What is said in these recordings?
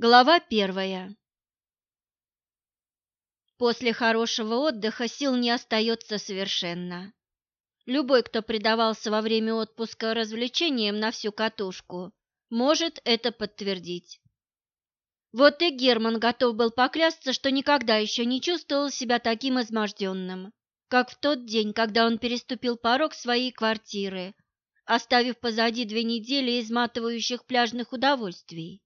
Глава первая. После хорошего отдыха сил не остается совершенно. Любой, кто предавался во время отпуска развлечениям на всю катушку, может это подтвердить. Вот и Герман готов был поклясться, что никогда еще не чувствовал себя таким изможденным, как в тот день, когда он переступил порог своей квартиры, оставив позади две недели изматывающих пляжных удовольствий.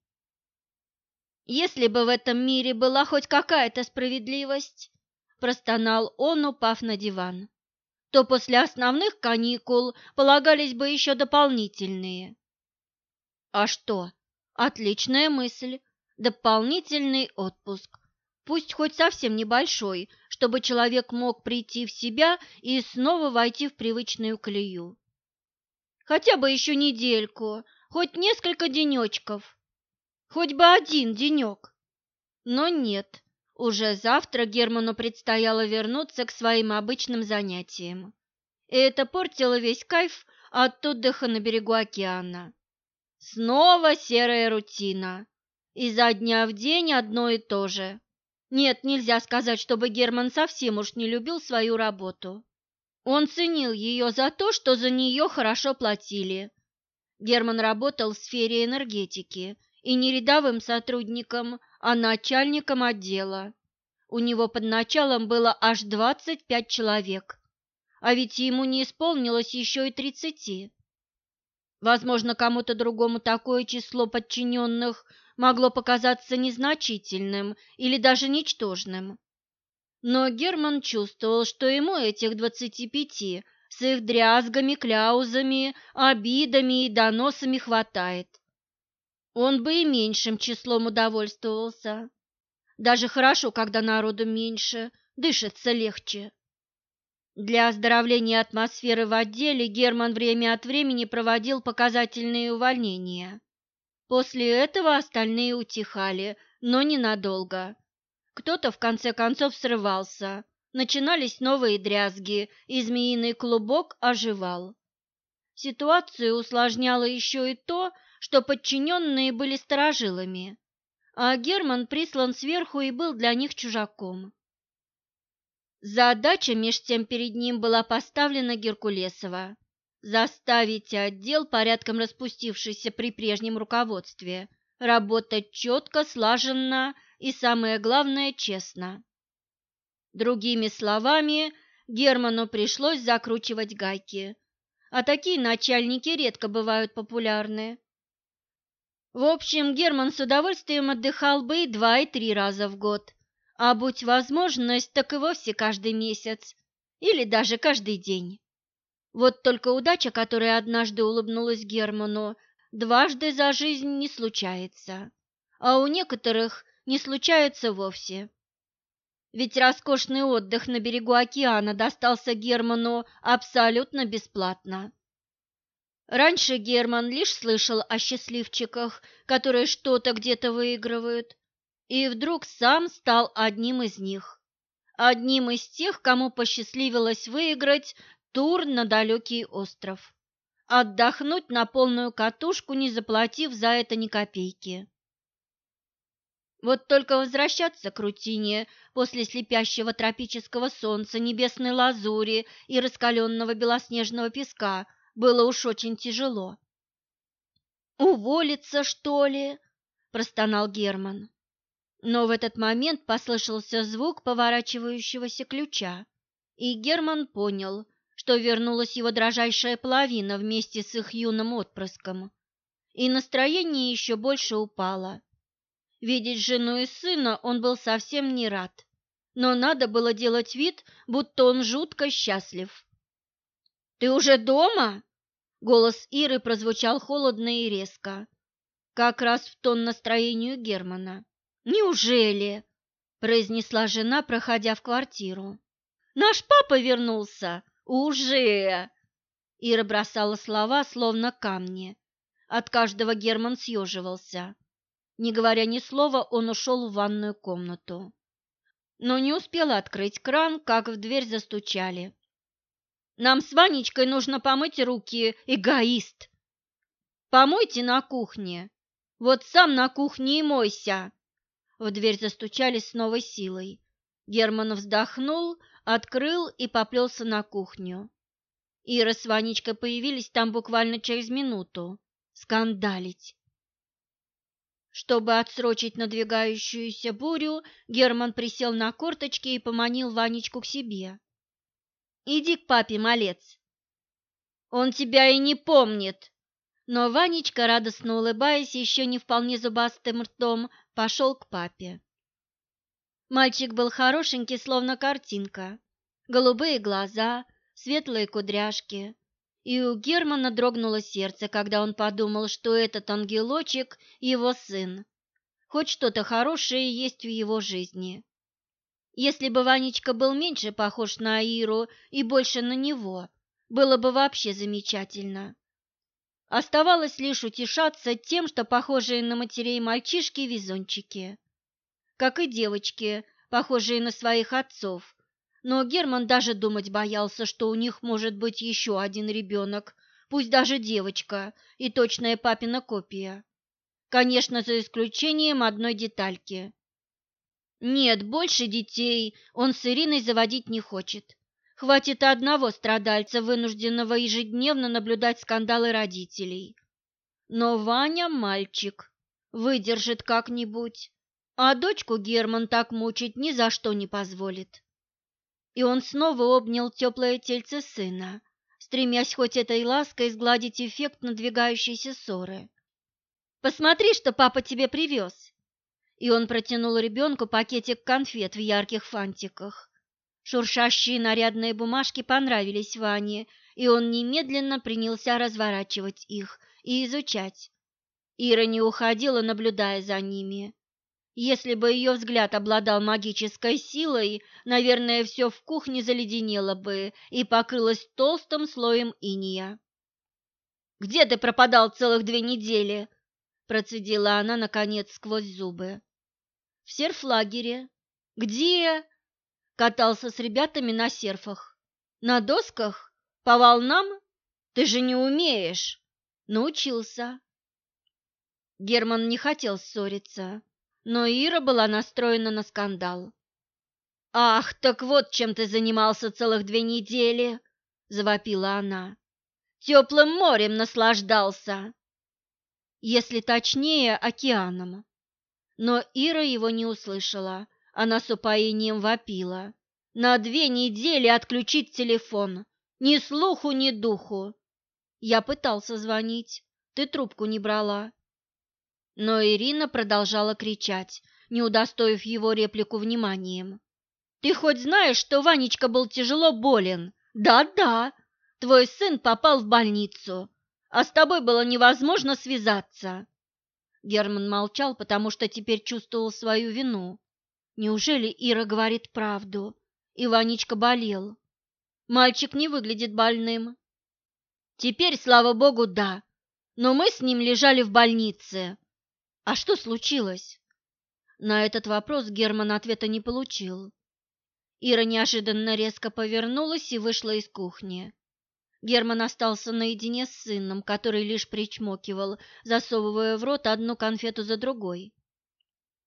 Если бы в этом мире была хоть какая-то справедливость, простонал он, упав на диван, то после основных каникул полагались бы еще дополнительные. А что? Отличная мысль. Дополнительный отпуск. Пусть хоть совсем небольшой, чтобы человек мог прийти в себя и снова войти в привычную колею. Хотя бы еще недельку, хоть несколько денечков. Хоть бы один денек. Но нет, уже завтра Герману предстояло вернуться к своим обычным занятиям. И это портило весь кайф от отдыха на берегу океана. Снова серая рутина. Изо дня в день одно и то же. Нет, нельзя сказать, чтобы Герман совсем уж не любил свою работу. Он ценил ее за то, что за нее хорошо платили. Герман работал в сфере энергетики и не рядовым сотрудником, а начальником отдела. У него под началом было аж 25 человек, а ведь ему не исполнилось еще и 30. Возможно, кому-то другому такое число подчиненных могло показаться незначительным или даже ничтожным. Но Герман чувствовал, что ему этих двадцати пяти с их дрязгами, кляузами, обидами и доносами хватает. Он бы и меньшим числом удовольствовался. Даже хорошо, когда народу меньше, дышится легче. Для оздоровления атмосферы в отделе Герман время от времени проводил показательные увольнения. После этого остальные утихали, но ненадолго. Кто-то в конце концов срывался, начинались новые дрязги, и змеиный клубок оживал. Ситуацию усложняло еще и то, что подчиненные были сторожилами, а Герман прислан сверху и был для них чужаком. Задача меж тем перед ним была поставлена Геркулесова – заставить отдел, порядком распустившийся при прежнем руководстве, работать четко, слаженно и, самое главное, честно. Другими словами, Герману пришлось закручивать гайки, а такие начальники редко бывают популярны. В общем, Герман с удовольствием отдыхал бы и два, и три раза в год, а будь возможность, так и вовсе каждый месяц или даже каждый день. Вот только удача, которая однажды улыбнулась Герману, дважды за жизнь не случается, а у некоторых не случается вовсе. Ведь роскошный отдых на берегу океана достался Герману абсолютно бесплатно. Раньше Герман лишь слышал о счастливчиках, которые что-то где-то выигрывают, и вдруг сам стал одним из них. Одним из тех, кому посчастливилось выиграть тур на далекий остров. Отдохнуть на полную катушку, не заплатив за это ни копейки. Вот только возвращаться к рутине после слепящего тропического солнца, небесной лазури и раскаленного белоснежного песка – было уж очень тяжело. «Уволиться, что ли?» – простонал Герман. Но в этот момент послышался звук поворачивающегося ключа, и Герман понял, что вернулась его дрожайшая половина вместе с их юным отпрыском, и настроение еще больше упало. Видеть жену и сына он был совсем не рад, но надо было делать вид, будто он жутко счастлив. «Ты уже дома?» Голос Иры прозвучал холодно и резко, как раз в тон настроению Германа. «Неужели?» – произнесла жена, проходя в квартиру. «Наш папа вернулся? Уже!» Ира бросала слова, словно камни. От каждого Герман съеживался. Не говоря ни слова, он ушел в ванную комнату. Но не успел открыть кран, как в дверь застучали. Нам с Ванечкой нужно помыть руки, эгоист. Помойте на кухне. Вот сам на кухне и мойся!» В дверь застучали с новой силой. Герман вздохнул, открыл и поплелся на кухню. Ира с Ванечкой появились там буквально через минуту. Скандалить. Чтобы отсрочить надвигающуюся бурю, Герман присел на корточки и поманил Ванечку к себе. «Иди к папе, малец!» «Он тебя и не помнит!» Но Ванечка, радостно улыбаясь, еще не вполне зубастым ртом, пошел к папе. Мальчик был хорошенький, словно картинка. Голубые глаза, светлые кудряшки. И у Германа дрогнуло сердце, когда он подумал, что этот ангелочек – его сын. Хоть что-то хорошее есть в его жизни. Если бы Ванечка был меньше похож на Иру и больше на него, было бы вообще замечательно. Оставалось лишь утешаться тем, что похожие на матерей мальчишки – везунчики. Как и девочки, похожие на своих отцов, но Герман даже думать боялся, что у них может быть еще один ребенок, пусть даже девочка и точная папина копия. Конечно, за исключением одной детальки. Нет, больше детей он с Ириной заводить не хочет. Хватит одного страдальца, вынужденного ежедневно наблюдать скандалы родителей. Но Ваня мальчик, выдержит как-нибудь, а дочку Герман так мучить ни за что не позволит и он снова обнял теплое тельце сына, стремясь хоть этой лаской сгладить эффект надвигающейся ссоры. «Посмотри, что папа тебе привез!» И он протянул ребенку пакетик конфет в ярких фантиках. Шуршащие нарядные бумажки понравились Ване, и он немедленно принялся разворачивать их и изучать. Ира не уходила, наблюдая за ними. Если бы ее взгляд обладал магической силой, наверное, все в кухне заледенело бы и покрылось толстым слоем иния. «Где ты пропадал целых две недели?» – процедила она, наконец, сквозь зубы. «В серфлагере». «Где?» «Катался с ребятами на серфах». «На досках? По волнам? Ты же не умеешь!» «Научился». Герман не хотел ссориться но Ира была настроена на скандал. «Ах, так вот чем ты занимался целых две недели!» – завопила она. «Теплым морем наслаждался!» Если точнее, океаном. Но Ира его не услышала, она с упоением вопила. «На две недели отключить телефон! Ни слуху, ни духу!» Я пытался звонить, ты трубку не брала. Но Ирина продолжала кричать, не удостоив его реплику вниманием. «Ты хоть знаешь, что Ванечка был тяжело болен? Да-да, твой сын попал в больницу, а с тобой было невозможно связаться». Герман молчал, потому что теперь чувствовал свою вину. Неужели Ира говорит правду? И Ванечка болел. Мальчик не выглядит больным. Теперь, слава богу, да. Но мы с ним лежали в больнице. А что случилось? На этот вопрос Герман ответа не получил. Ира неожиданно резко повернулась и вышла из кухни. Герман остался наедине с сыном, который лишь причмокивал, засовывая в рот одну конфету за другой.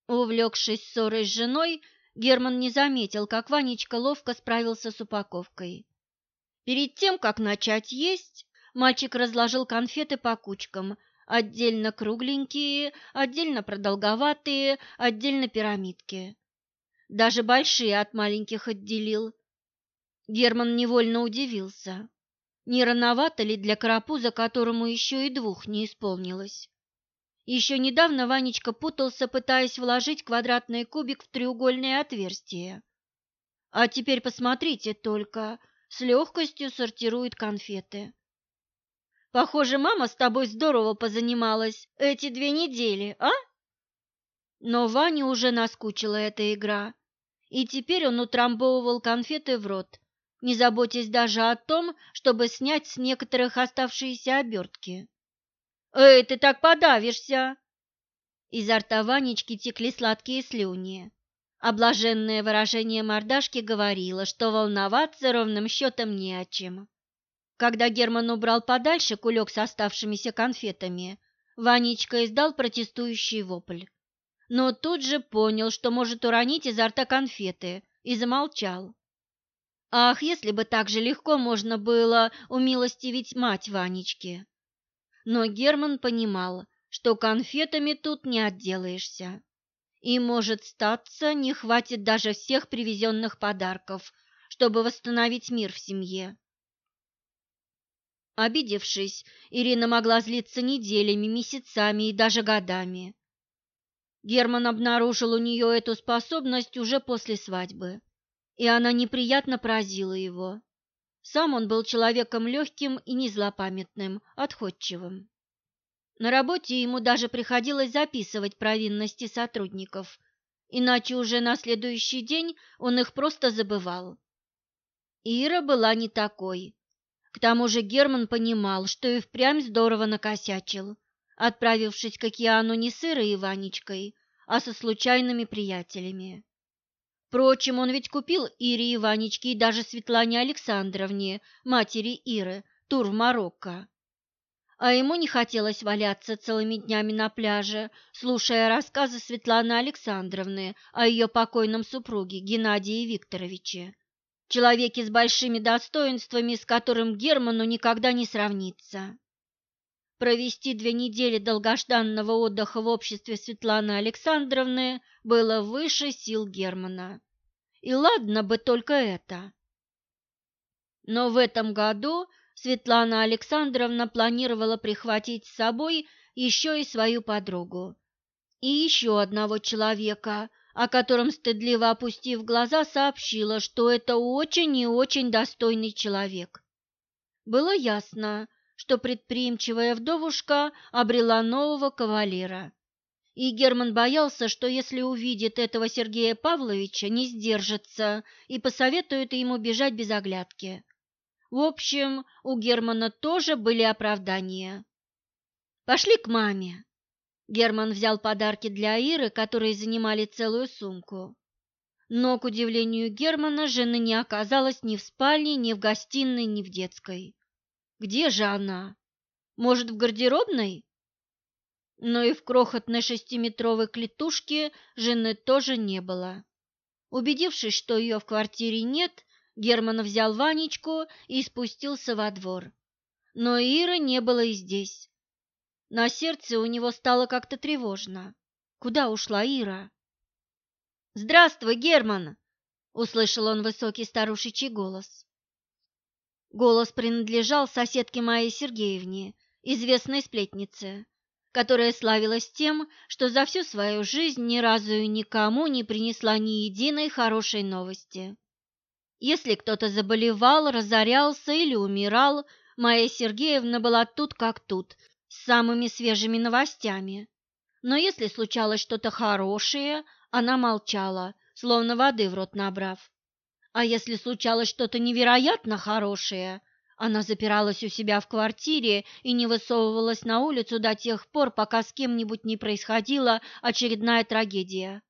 Увлекшись ссорой с женой, Герман не заметил, как Ванечка ловко справился с упаковкой. Перед тем, как начать есть, мальчик разложил конфеты по кучкам, Отдельно кругленькие, отдельно продолговатые, отдельно пирамидки. Даже большие от маленьких отделил. Герман невольно удивился. Не рановато ли для карапуза, которому еще и двух не исполнилось? Еще недавно Ванечка путался, пытаясь вложить квадратный кубик в треугольное отверстие. А теперь посмотрите только, с легкостью сортирует конфеты. Похоже, мама с тобой здорово позанималась эти две недели, а? Но Ване уже наскучила эта игра, и теперь он утрамбовывал конфеты в рот, не заботясь даже о том, чтобы снять с некоторых оставшиеся обертки. «Эй, ты так подавишься!» Изо рта Ванечки текли сладкие слюни. Облаженное выражение мордашки говорило, что волноваться ровным счетом не о чем. Когда Герман убрал подальше кулек с оставшимися конфетами, Ванечка издал протестующий вопль. Но тут же понял, что может уронить изо рта конфеты, и замолчал. Ах, если бы так же легко можно было умилостивить мать Ванечки. Но Герман понимал, что конфетами тут не отделаешься. И, может статься, не хватит даже всех привезенных подарков, чтобы восстановить мир в семье. Обидевшись, Ирина могла злиться неделями, месяцами и даже годами. Герман обнаружил у нее эту способность уже после свадьбы, и она неприятно поразила его. Сам он был человеком легким и незлопамятным, отходчивым. На работе ему даже приходилось записывать провинности сотрудников, иначе уже на следующий день он их просто забывал. Ира была не такой. К тому же Герман понимал, что и впрямь здорово накосячил, отправившись к океану не с Ирой и Ванечкой, а со случайными приятелями. Впрочем, он ведь купил Ире и Ванечке и даже Светлане Александровне, матери Иры, тур в Марокко. А ему не хотелось валяться целыми днями на пляже, слушая рассказы Светланы Александровны о ее покойном супруге Геннадии Викторовиче человеке с большими достоинствами, с которым Герману никогда не сравнится. Провести две недели долгожданного отдыха в обществе Светланы Александровны было выше сил Германа. И ладно бы только это. Но в этом году Светлана Александровна планировала прихватить с собой еще и свою подругу. И еще одного человека, о котором, стыдливо опустив глаза, сообщила, что это очень и очень достойный человек. Было ясно, что предприимчивая вдовушка обрела нового кавалера. И Герман боялся, что если увидит этого Сергея Павловича, не сдержится и посоветует ему бежать без оглядки. В общем, у Германа тоже были оправдания. «Пошли к маме», Герман взял подарки для Иры, которые занимали целую сумку. Но, к удивлению Германа, жены не оказалось ни в спальне, ни в гостиной, ни в детской. Где же она? Может, в гардеробной? Но и в крохотной шестиметровой клетушке жены тоже не было. Убедившись, что ее в квартире нет, Герман взял Ванечку и спустился во двор. Но Иры не было и здесь. На сердце у него стало как-то тревожно. Куда ушла Ира? «Здравствуй, Герман!» — услышал он высокий старушечий голос. Голос принадлежал соседке Майе Сергеевне, известной сплетнице, которая славилась тем, что за всю свою жизнь ни разу и никому не принесла ни единой хорошей новости. Если кто-то заболевал, разорялся или умирал, Майя Сергеевна была тут как тут, с самыми свежими новостями. Но если случалось что-то хорошее, она молчала, словно воды в рот набрав. А если случалось что-то невероятно хорошее, она запиралась у себя в квартире и не высовывалась на улицу до тех пор, пока с кем-нибудь не происходила очередная трагедия.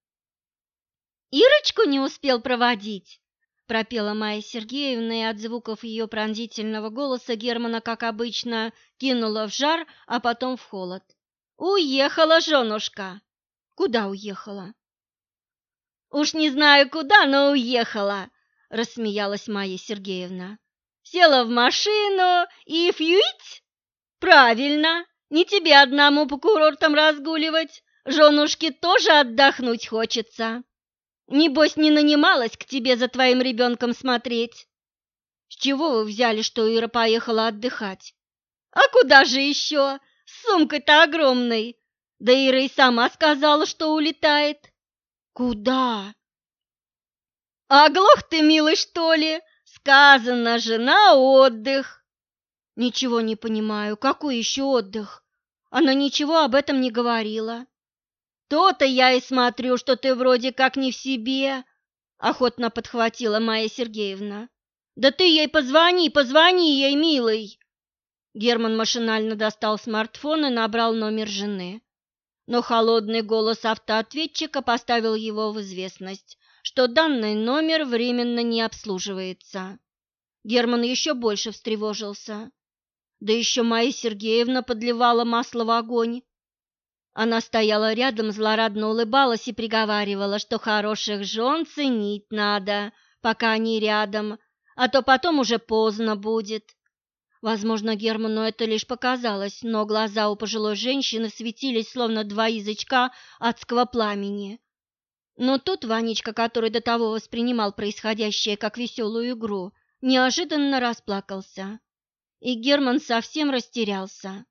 «Ирочку не успел проводить!» пропела Майя Сергеевна, и от звуков ее пронзительного голоса Германа, как обычно, кинула в жар, а потом в холод. «Уехала женушка!» «Куда уехала?» «Уж не знаю куда, но уехала!» — рассмеялась Майя Сергеевна. «Села в машину и фьють? Правильно, не тебе одному по курортам разгуливать, женушке тоже отдохнуть хочется!» Небось, не нанималась к тебе за твоим ребенком смотреть. С чего вы взяли, что Ира поехала отдыхать? А куда же еще? С сумкой-то огромной. Да Ира и сама сказала, что улетает. Куда? Оглох ты, милый, что ли? Сказано же, на отдых. Ничего не понимаю, какой еще отдых? Она ничего об этом не говорила. То-то я и смотрю, что ты вроде как не в себе, охотно подхватила Майя Сергеевна. Да ты ей позвони, позвони ей, милый. Герман машинально достал смартфон и набрал номер жены. Но холодный голос автоответчика поставил его в известность, что данный номер временно не обслуживается. Герман еще больше встревожился. Да еще Майя Сергеевна подливала масло в огонь. Она стояла рядом, злорадно улыбалась и приговаривала, что хороших жен ценить надо, пока они рядом, а то потом уже поздно будет. Возможно, Герману это лишь показалось, но глаза у пожилой женщины светились, словно два язычка адского пламени. Но тут Ванечка, который до того воспринимал происходящее как веселую игру, неожиданно расплакался. И Герман совсем растерялся.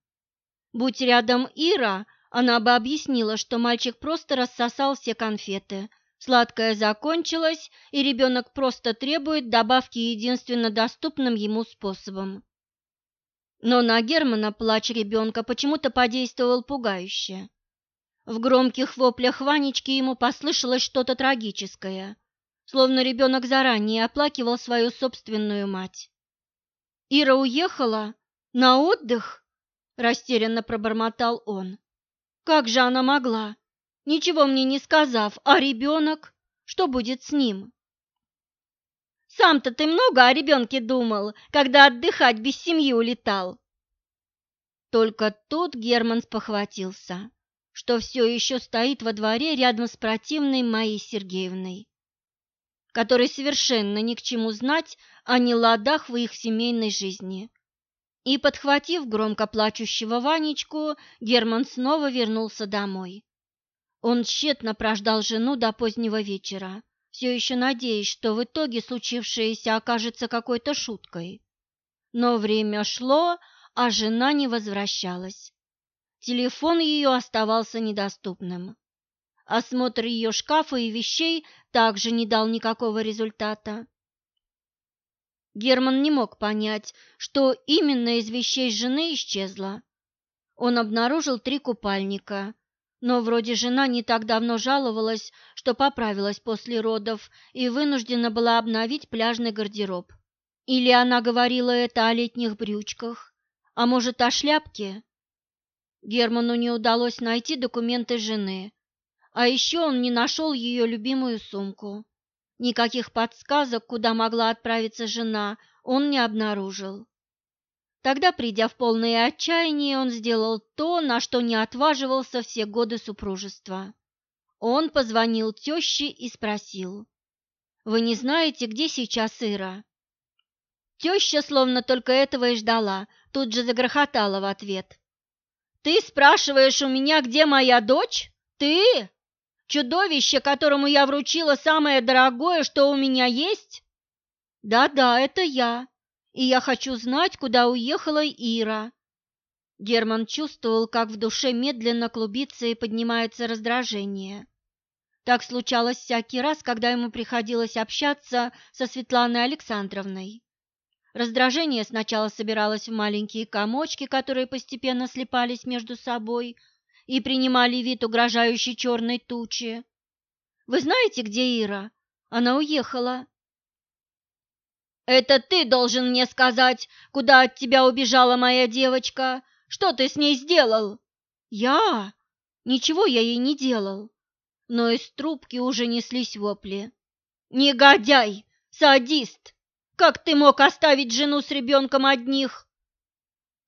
Будь рядом Ира, она бы объяснила, что мальчик просто рассосал все конфеты. Сладкое закончилось, и ребенок просто требует добавки единственно доступным ему способом. Но на Германа плач ребенка почему-то подействовал пугающе. В громких воплях Ванечки ему послышалось что-то трагическое, словно ребенок заранее оплакивал свою собственную мать. «Ира уехала? На отдых?» – растерянно пробормотал он. «Как же она могла? Ничего мне не сказав, а ребенок? Что будет с ним?» Сам-то ты много о ребенке думал, когда отдыхать без семьи улетал. Только тут Герман спохватился, что все еще стоит во дворе рядом с противной Майей Сергеевной, которой совершенно ни к чему знать о неладах в их семейной жизни. И, подхватив громко плачущего Ванечку, Герман снова вернулся домой. Он тщетно прождал жену до позднего вечера, все еще надеясь, что в итоге случившееся окажется какой-то шуткой. Но время шло, а жена не возвращалась. Телефон ее оставался недоступным. Осмотр ее шкафа и вещей также не дал никакого результата. Герман не мог понять, что именно из вещей жены исчезло. Он обнаружил три купальника, но вроде жена не так давно жаловалась, что поправилась после родов и вынуждена была обновить пляжный гардероб. Или она говорила это о летних брючках, а может, о шляпке? Герману не удалось найти документы жены, а еще он не нашел ее любимую сумку. Никаких подсказок, куда могла отправиться жена, он не обнаружил. Тогда, придя в полное отчаяние, он сделал то, на что не отваживался все годы супружества. Он позвонил теще и спросил, «Вы не знаете, где сейчас Ира?» Теща, словно только этого и ждала, тут же загрохотала в ответ. «Ты спрашиваешь у меня, где моя дочь? Ты? Чудовище, которому я вручила самое дорогое, что у меня есть?» «Да-да, это я», и я хочу знать, куда уехала Ира. Герман чувствовал, как в душе медленно клубится и поднимается раздражение. Так случалось всякий раз, когда ему приходилось общаться со Светланой Александровной. Раздражение сначала собиралось в маленькие комочки, которые постепенно слипались между собой и принимали вид угрожающей черной тучи. «Вы знаете, где Ира? Она уехала. «Это ты должен мне сказать, куда от тебя убежала моя девочка. Что ты с ней сделал?» «Я? Ничего я ей не делал». Но из трубки уже неслись вопли. «Негодяй! Садист! Как ты мог оставить жену с ребенком одних?»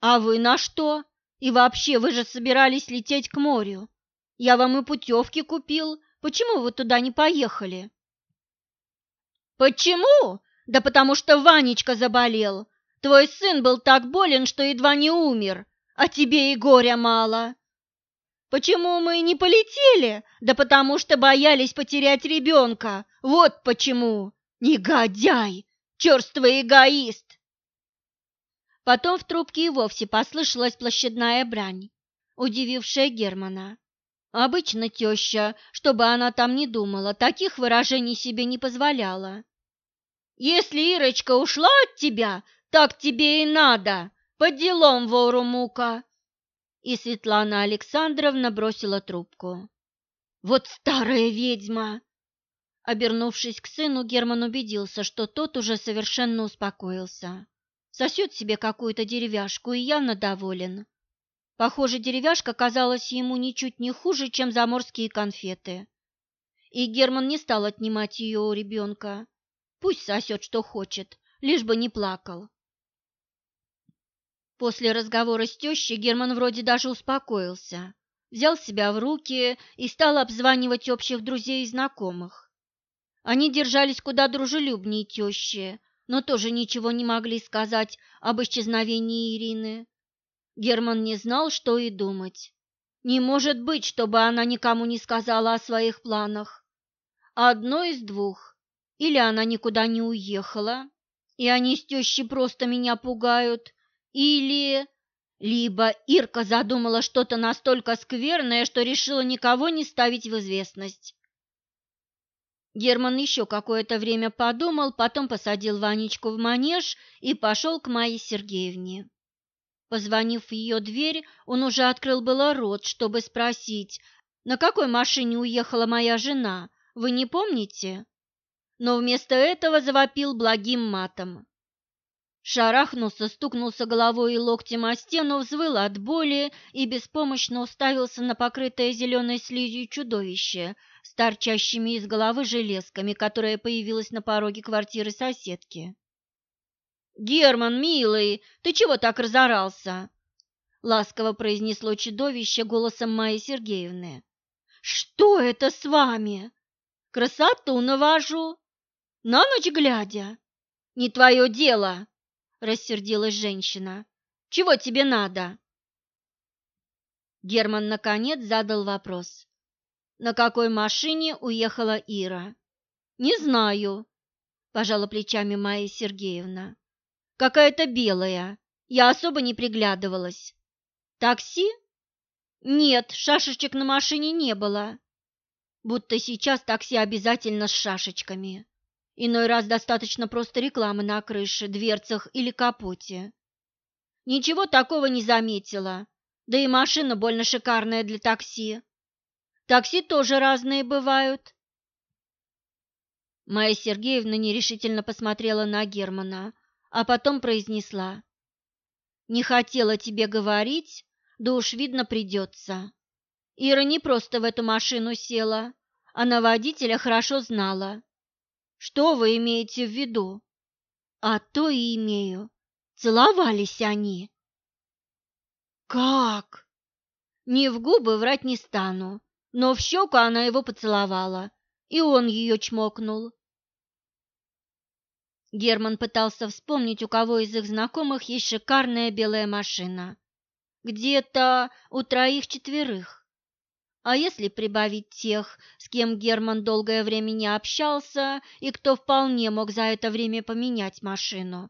«А вы на что? И вообще, вы же собирались лететь к морю. Я вам и путевки купил. Почему вы туда не поехали?» «Почему? Да потому что Ванечка заболел. Твой сын был так болен, что едва не умер, а тебе и горя мало. Почему мы не полетели? Да потому что боялись потерять ребенка. Вот почему. Негодяй! Черствый эгоист! Потом в трубке и вовсе послышалась площадная брань, удивившая Германа. Обычно теща, чтобы она там не думала, таких выражений себе не позволяла. Если Ирочка ушла от тебя, так тебе и надо. По делам, вору мука. И Светлана Александровна бросила трубку. Вот старая ведьма! Обернувшись к сыну, Герман убедился, что тот уже совершенно успокоился. Сосет себе какую-то деревяшку и явно доволен. Похоже, деревяшка казалась ему ничуть не хуже, чем заморские конфеты. И Герман не стал отнимать ее у ребенка. Пусть сосет, что хочет, лишь бы не плакал. После разговора с тещей Герман вроде даже успокоился, взял себя в руки и стал обзванивать общих друзей и знакомых. Они держались куда дружелюбнее тещи, но тоже ничего не могли сказать об исчезновении Ирины. Герман не знал, что и думать. Не может быть, чтобы она никому не сказала о своих планах. Одно из двух. Или она никуда не уехала, и они с тещей просто меня пугают, или... Либо Ирка задумала что-то настолько скверное, что решила никого не ставить в известность. Герман еще какое-то время подумал, потом посадил Ванечку в манеж и пошел к Майе Сергеевне. Позвонив в ее дверь, он уже открыл было рот, чтобы спросить, на какой машине уехала моя жена, вы не помните? Но вместо этого завопил благим матом. Шарахнулся, стукнулся головой и локтем о стену, взвыл от боли и беспомощно уставился на покрытое зеленой слизью чудовище с торчащими из головы железками, которое появилось на пороге квартиры соседки. «Герман, милый, ты чего так разорался?» — ласково произнесло чудовище голосом Майи Сергеевны. «Что это с вами? Красоту навожу, на ночь глядя. Не твое дело!» — рассердилась женщина. «Чего тебе надо?» Герман, наконец, задал вопрос. «На какой машине уехала Ира?» «Не знаю», – пожала плечами Майя Сергеевна. Какая-то белая. Я особо не приглядывалась. Такси? Нет, шашечек на машине не было. Будто сейчас такси обязательно с шашечками. Иной раз достаточно просто рекламы на крыше, дверцах или капоте. Ничего такого не заметила. Да и машина больно шикарная для такси. Такси тоже разные бывают. Майя Сергеевна нерешительно посмотрела на Германа, а потом произнесла. «Не хотела тебе говорить, да уж видно придется. Ира не просто в эту машину села, она водителя хорошо знала. Что вы имеете в виду?» «А то и имею. Целовались они». «Как?» «Не в губы врать не стану, но в щеку она его поцеловала, и он ее чмокнул. Герман пытался вспомнить, у кого из их знакомых есть шикарная белая машина. Где-то у троих-четверых. А если прибавить тех, с кем Герман долгое время не общался и кто вполне мог за это время поменять машину,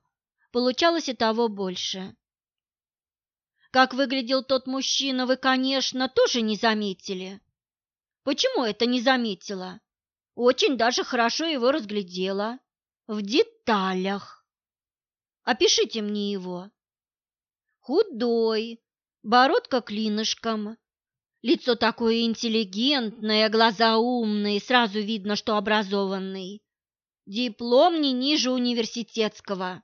получалось и того больше. Как выглядел тот мужчина, вы, конечно, тоже не заметили. Почему это не заметила? Очень даже хорошо его разглядела в деталях. Опишите мне его. Худой, бородка клинышком, лицо такое интеллигентное, глаза умные, сразу видно, что образованный. Диплом не ниже университетского.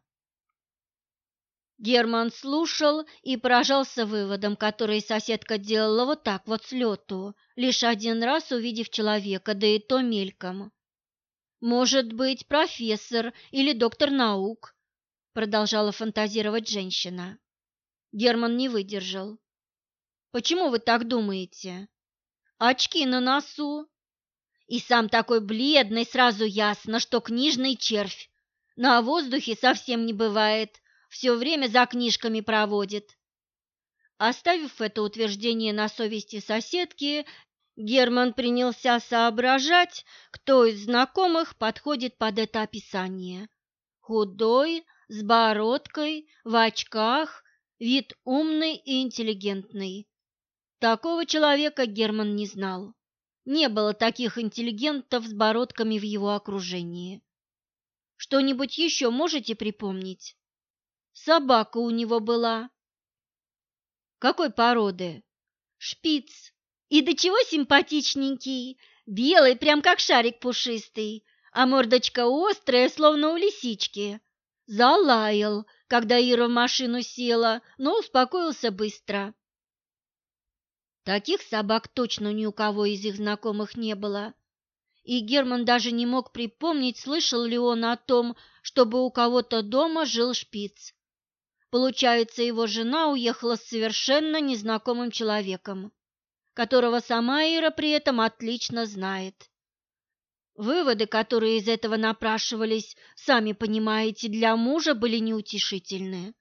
Герман слушал и поражался выводом, который соседка делала вот так вот с лету, лишь один раз увидев человека, да и то мельком. Может быть, профессор или доктор наук, продолжала фантазировать женщина. Герман не выдержал. Почему вы так думаете? Очки на носу. И сам такой бледный, сразу ясно, что книжный червь. На воздухе совсем не бывает, все время за книжками проводит. Оставив это утверждение на совести соседки, Герман принялся соображать, кто из знакомых подходит под это описание. Худой, с бородкой, в очках, вид умный и интеллигентный. Такого человека Герман не знал. Не было таких интеллигентов с бородками в его окружении. Что-нибудь еще можете припомнить? Собака у него была. Какой породы? Шпиц. И до чего симпатичненький, белый, прям как шарик пушистый, а мордочка острая, словно у лисички. Залаял, когда Ира в машину села, но успокоился быстро. Таких собак точно ни у кого из их знакомых не было. И Герман даже не мог припомнить, слышал ли он о том, чтобы у кого-то дома жил шпиц. Получается, его жена уехала с совершенно незнакомым человеком. которого сама Ира при этом отлично знает. Выводы, которые из этого напрашивались, сами понимаете, для мужа были неутешительные.